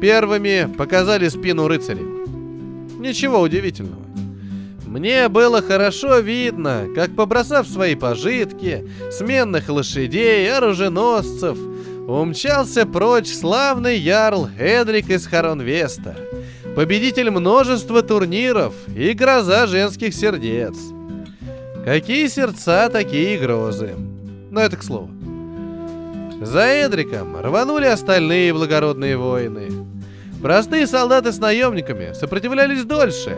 первыми показали спину рыцарей. Ничего удивительного. Мне было хорошо видно, как, побросав свои пожитки, сменных лошадей, оруженосцев, умчался прочь славный ярл Эдрик из Харонвеста, победитель множества турниров и гроза женских сердец. Какие сердца, такие грозы. Но это к слову. За Эдриком рванули остальные благородные воины. Простые солдаты с наемниками сопротивлялись дольше,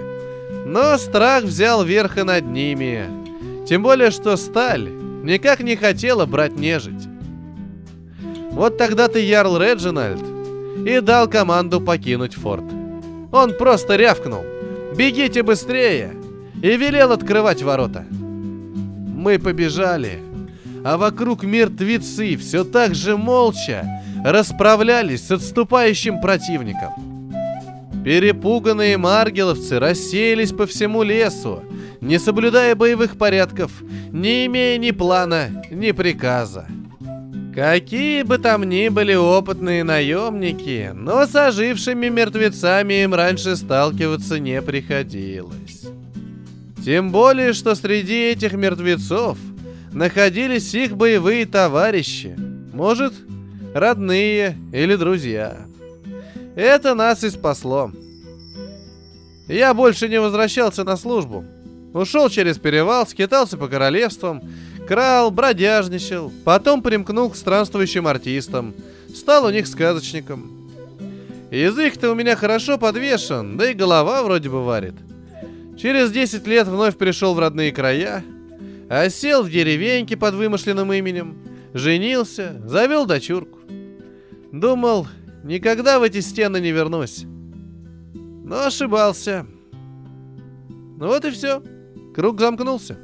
но страх взял верх и над ними. Тем более, что сталь никак не хотела брать нежить. Вот тогда-то Ярл Реджинальд и дал команду покинуть форт. Он просто рявкнул «Бегите быстрее!» и велел открывать ворота. Мы побежали — а вокруг мертвецы все так же молча расправлялись с отступающим противником. Перепуганные маргеловцы рассеялись по всему лесу, не соблюдая боевых порядков, не имея ни плана, ни приказа. Какие бы там ни были опытные наемники, но с ожившими мертвецами им раньше сталкиваться не приходилось. Тем более, что среди этих мертвецов – находились их боевые товарищи. Может, родные или друзья. Это нас и спасло. Я больше не возвращался на службу. Ушел через перевал, скитался по королевствам, крал, бродяжничал, потом примкнул к странствующим артистам, стал у них сказочником. Язык-то у меня хорошо подвешен, да и голова вроде бы варит. Через 10 лет вновь пришел в родные края, Осел в деревеньке под вымышленным именем, женился, завел дочурку. Думал, никогда в эти стены не вернусь. Но ошибался. Ну вот и все. Круг замкнулся.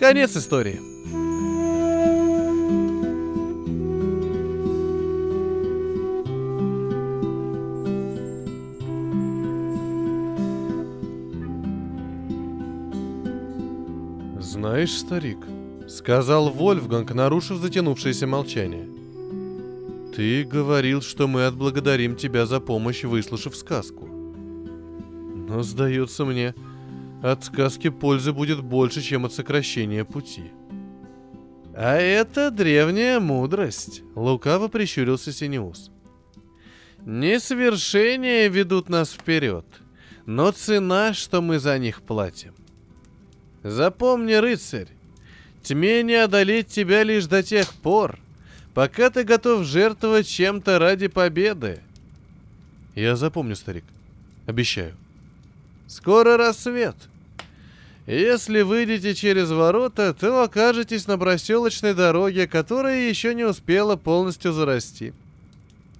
Конец истории. «Знаешь, старик», — сказал Вольфганг, нарушив затянувшееся молчание, — «ты говорил, что мы отблагодарим тебя за помощь, выслушав сказку. Но, сдается мне, от сказки пользы будет больше, чем от сокращения пути». «А это древняя мудрость», — лукаво прищурился Синеус. «Не свершения ведут нас вперед, но цена, что мы за них платим. Запомни, рыцарь, тьме не одолеть тебя лишь до тех пор, пока ты готов жертвовать чем-то ради победы. Я запомню, старик. Обещаю. Скоро рассвет. Если выйдете через ворота, то окажетесь на проселочной дороге, которая еще не успела полностью зарасти.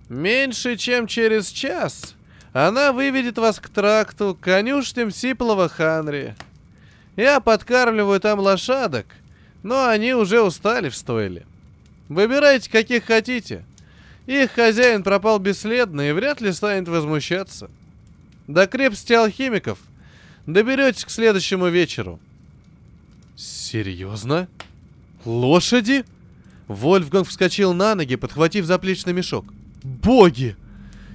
Меньше чем через час она выведет вас к тракту, к конюшням Сиплова Ханри. Я подкармливаю там лошадок, но они уже устали в стойле. Выбирайте, каких хотите. Их хозяин пропал бесследно и вряд ли станет возмущаться. До крепости алхимиков доберетесь к следующему вечеру. Серьезно? Лошади? Вольфганг вскочил на ноги, подхватив заплечный мешок. Боги!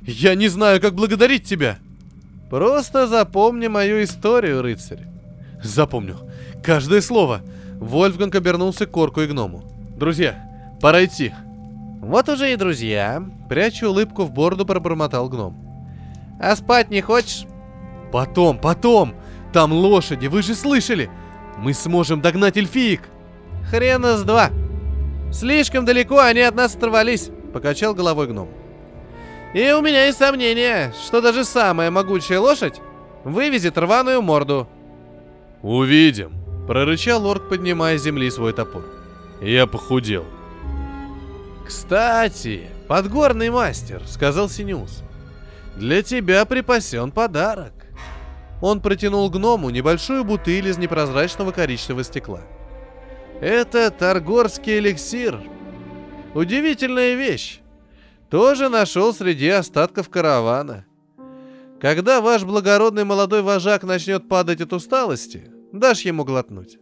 Я не знаю, как благодарить тебя! Просто запомни мою историю, рыцарь. Запомню. Каждое слово. Вольфганг обернулся к Корку и гному. Друзья, пора идти. Вот уже и друзья. Прячу улыбку в бороду, пробормотал гном. А спать не хочешь? Потом, потом. Там лошади, вы же слышали. Мы сможем догнать эльфиек. Хрена с два. Слишком далеко они от нас оторвались, покачал головой гном. И у меня есть сомнение, что даже самая могучая лошадь вывезет рваную морду. «Увидим», — прорычал орк, поднимая с земли свой топор. «Я похудел». «Кстати, подгорный мастер», — сказал Синеус, — «для тебя припасен подарок». Он протянул гному небольшую бутыль из непрозрачного коричневого стекла. «Это торгорский эликсир. Удивительная вещь. Тоже нашел среди остатков каравана. Когда ваш благородный молодой вожак начнет падать от усталости, дашь ему глотнуть.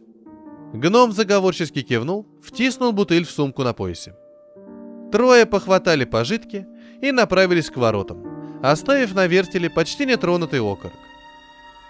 Гном заговорчески кивнул, втиснул бутыль в сумку на поясе. Трое похватали пожитки и направились к воротам, оставив на вертеле почти нетронутый окорок.